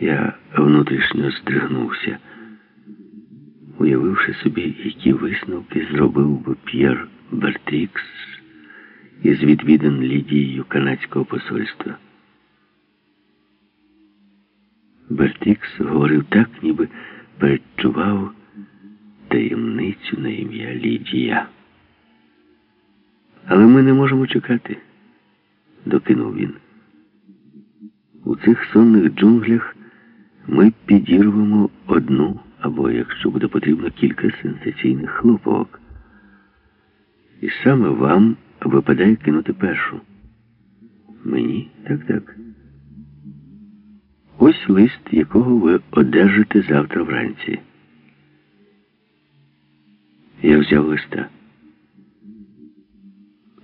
Я внутрішньо здригнувся, уявивши собі, які висновки зробив би П'єр Бертрікс із відвідин Лідією канадського посольства. Бертікс говорив так, ніби передчував таємницю на ім'я Лідія. Але ми не можемо чекати, докинув він. У цих сонних джунглях ми підірвемо одну або, якщо буде потрібно, кілька сенсаційних хлоповок. І саме вам випадає кинути першу. Мені? Так, так. Ось лист, якого ви одержите завтра вранці. Я взяв листа.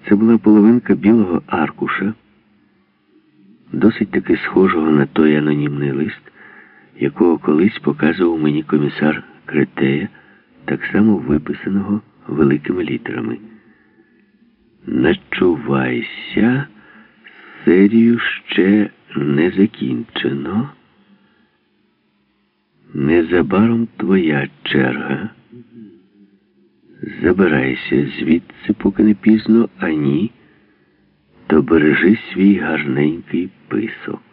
Це була половинка білого аркуша, досить таки схожого на той анонімний лист, якого колись показував мені комісар Кретея, так само виписаного великими літерами. Начувайся, серію ще не закінчено. Незабаром твоя черга. Забирайся звідси, поки не пізно, а ні, то бережи свій гарненький писок.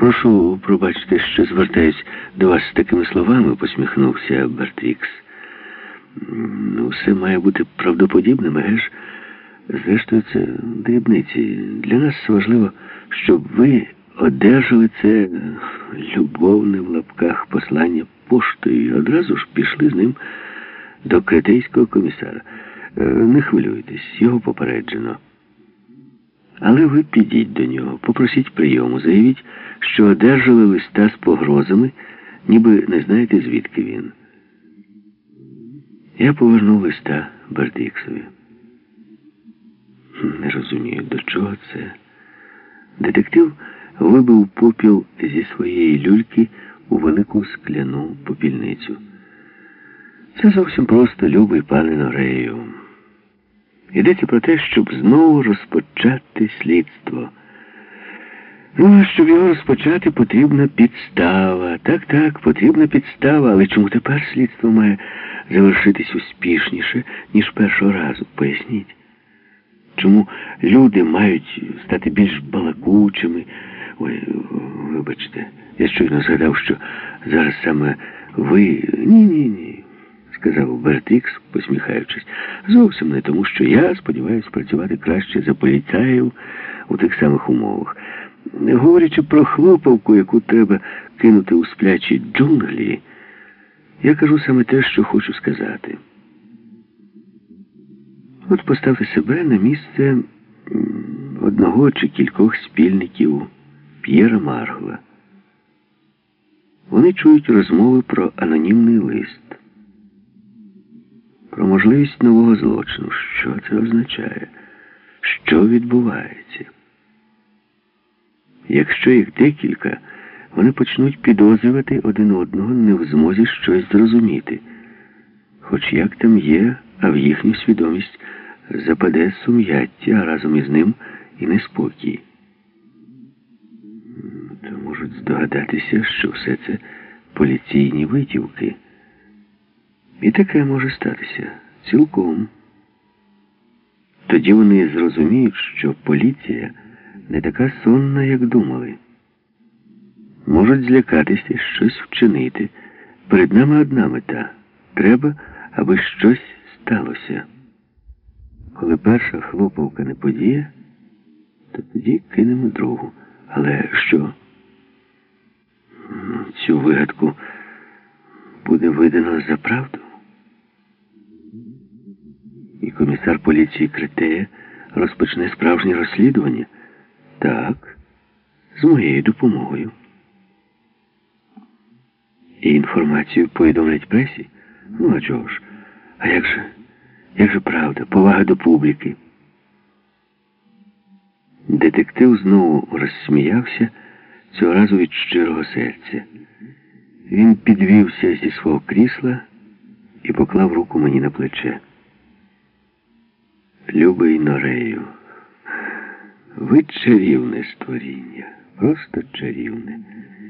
Прошу пробачте, що звертаюсь до вас з такими словами, посміхнувся Бертрікс. Ну, все має бути правдоподібним, еге Зрештою, це дрібниці. Для нас важливо, щоб ви одержали це любовне в лапках послання поштою і одразу ж пішли з ним до кретейського комісара. Е, не хвилюйтесь, його попереджено. Але ви підіть до нього, попросіть прийому, заявіть, що одержали листа з погрозами, ніби не знаєте, звідки він. Я повернув листа Бердіксові. Не розумію, до чого це. Детектив вибив попіл зі своєї люльки у велику скляну попільницю. Це зовсім просто, любий пане Норею. Йдеться про те, щоб знову розпочати слідство. Ну, а щоб його розпочати, потрібна підстава. Так, так, потрібна підстава, але чому тепер слідство має завершитись успішніше, ніж першого разу? Поясніть. Чому люди мають стати більш балакучими? Ой, вибачте, я щойно згадав, що зараз саме ви. Ні-ні ні, сказав Бертікс, посміхаючись. Зовсім не тому, що я сподіваюся працювати краще за поліцаїв у тих самих умовах. Говорячи про хлопавку, яку треба кинути у сплячі джунглі, я кажу саме те, що хочу сказати. От поставте себе на місце одного чи кількох спільників П'єра Маргла. Вони чують розмови про анонімний лист, про можливість нового злочину. Що це означає? Що відбувається? Якщо їх декілька, вони почнуть підозрювати один одного не в змозі щось зрозуміти. Хоч як там є, а в їхню свідомість западе сум'яття, а разом із ним і неспокій. То можуть здогадатися, що все це поліційні витівки. І таке може статися цілком. Тоді вони зрозуміють, що поліція не така сонна, як думали. Можуть злякатися щось вчинити. Перед нами одна мета. Треба, аби щось сталося. Коли перша хлопавка не подіє, то тоді кинемо другу. Але що? Цю вигадку буде видано за правду? І комісар поліції Критея розпочне справжнє розслідування? Так, з моєю допомогою. І інформацію повідомлять пресі? Ну, а чого ж? А як же? Як же правда, повага до публіки? Детектив знову розсміявся, цього разу від щирого серця. Він підвівся зі свого крісла і поклав руку мені на плече. Любий Норею, Ви чарівне створіння, просто чарівне.